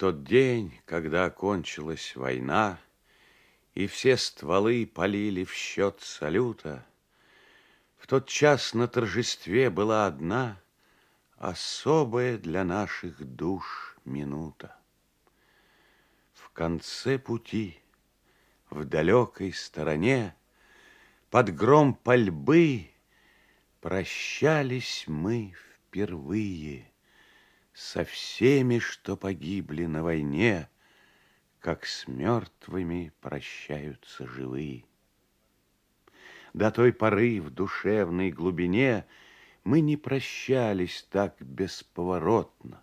тот день, когда окончилась война, И все стволы полили в счет салюта, В тот час на торжестве была одна Особая для наших душ минута. В конце пути, в далекой стороне, Под гром пальбы прощались мы впервые со всеми, что погибли на войне, как с мертвыми прощаются живые. До той поры в душевной глубине мы не прощались так бесповоротно.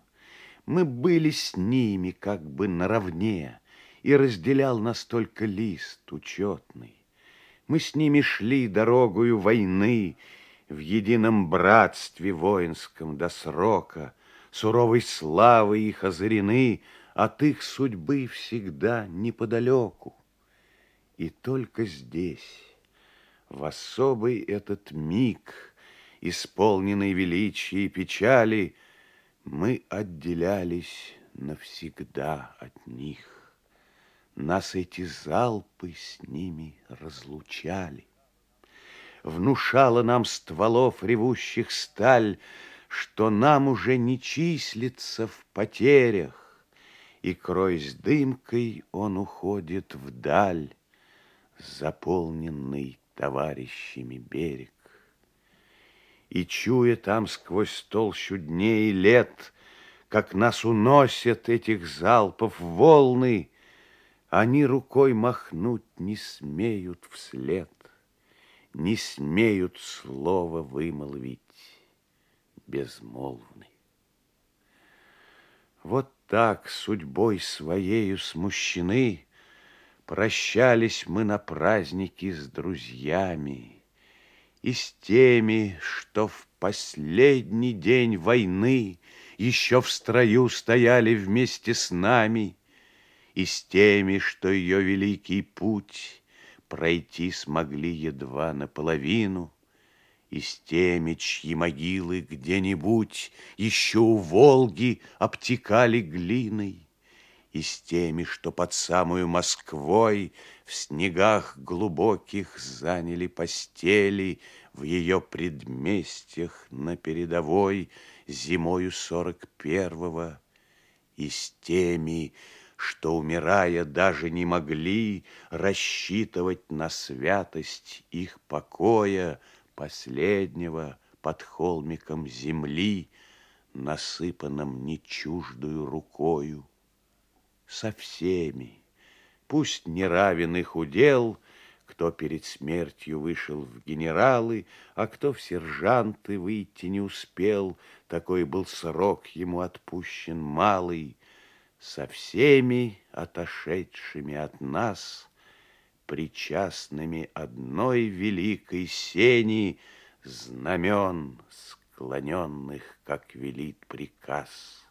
Мы были с ними как бы наравне, и разделял нас только лист учетный. Мы с ними шли дорогою войны в едином братстве воинском до срока, суровой славой их озарены, от их судьбы всегда неподалеку. И только здесь, в особый этот миг, исполненный величия и печали, мы отделялись навсегда от них. Нас эти залпы с ними разлучали. Внушала нам стволов ревущих сталь, что нам уже не числится в потерях, И, кроясь дымкой, он уходит вдаль, Заполненный товарищами берег. И, чуя там сквозь толщу дней и лет, Как нас уносят этих залпов волны, Они рукой махнуть не смеют вслед, Не смеют слова вымолвить безмолвный. Вот так судьбой своею смущены Прощались мы на празднике с друзьями И с теми, что в последний день войны Еще в строю стояли вместе с нами, И с теми, что ее великий путь Пройти смогли едва наполовину, и с теми, чьи могилы где-нибудь Еще у Волги обтекали глиной, И с теми, что под самую Москвой В снегах глубоких заняли постели В ее предместьях на передовой Зимою сорок первого, И с теми, что, умирая, даже не могли Рассчитывать на святость их покоя, последнего под холмиком земли, насыпанном не чуждую рукою. Со всеми, пусть не равен их удел, кто перед смертью вышел в генералы, а кто в сержанты выйти не успел, такой был срок ему отпущен малый, со всеми отошедшими от нас причастными одной великой сени знамен, склоненных, как велит приказ.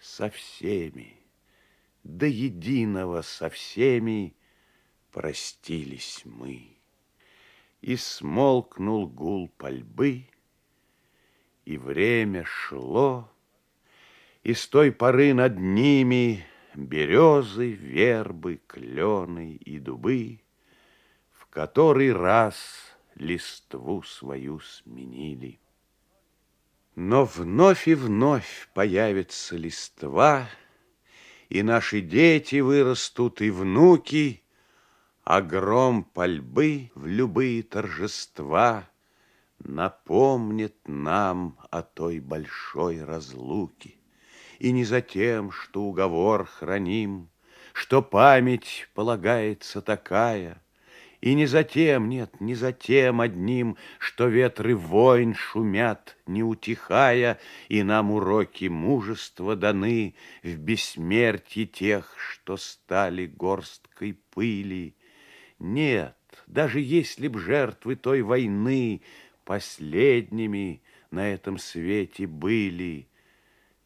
Со всеми, до единого со всеми простились мы. И смолкнул гул пальбы, и время шло, и с той поры над ними березы, вербы, клены и дубы в который раз листву свою сменили. Но вновь и вновь появится листва, И наши дети вырастут, и внуки, А гром пальбы в любые торжества Напомнит нам о той большой разлуке и не за тем, что уговор храним, что память полагается такая, и не за тем, нет, не за тем одним, что ветры войн шумят, не утихая, и нам уроки мужества даны в бессмертии тех, что стали горсткой пыли. Нет, даже если б жертвы той войны последними на этом свете были,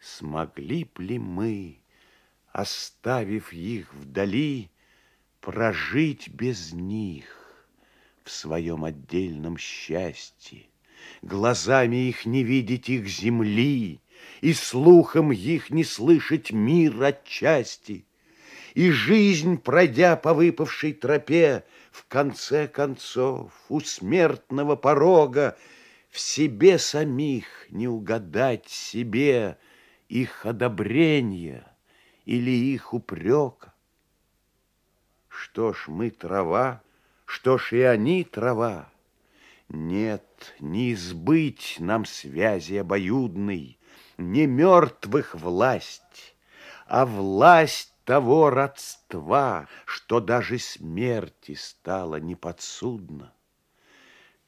Смогли б ли мы, оставив их вдали, Прожить без них в своем отдельном счастье, Глазами их не видеть их земли, И слухом их не слышать мир отчасти, И жизнь, пройдя по выпавшей тропе, В конце концов у смертного порога В себе самих не угадать себе Их одобрения или их упрека. Что ж, мы трава, что ж и они трава. Нет, не избыть нам связи обоюдной, Не мертвых власть, а власть того родства, Что даже смерти стало неподсудно.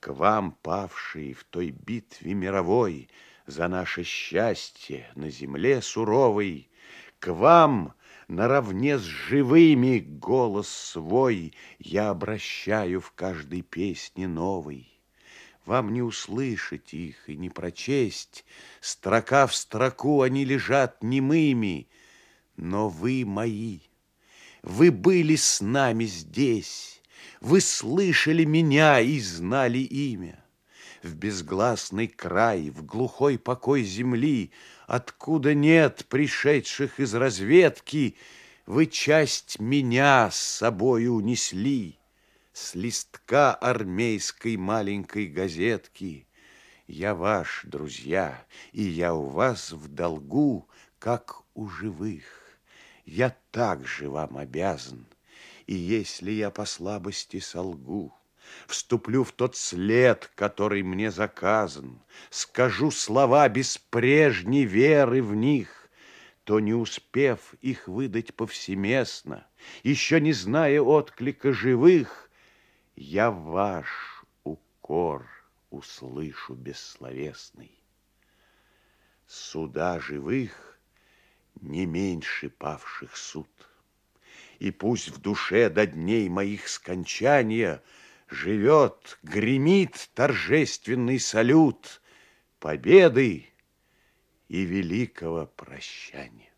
К вам, павшие в той битве мировой, За наше счастье на земле суровой, К вам, наравне с живыми, голос свой Я обращаю в каждой песне новой. Вам не услышать их и не прочесть, Строка в строку они лежат немыми, Но вы мои, вы были с нами здесь, Вы слышали меня и знали имя. В безгласный край, в глухой покой земли, Откуда нет пришедших из разведки, Вы часть меня с собой унесли с листка армейской маленькой газетки. Я ваш, друзья, и я у вас в долгу, как у живых. Я также вам обязан, и если я по слабости солгу, Вступлю в тот след, который мне заказан, Скажу слова без прежней веры в них, То, не успев их выдать повсеместно, Еще не зная отклика живых, я ваш укор услышу бессловесный. Суда живых не меньше павших суд. И пусть в душе до дней моих скончания Живет, гремит торжественный салют Победы и великого прощания.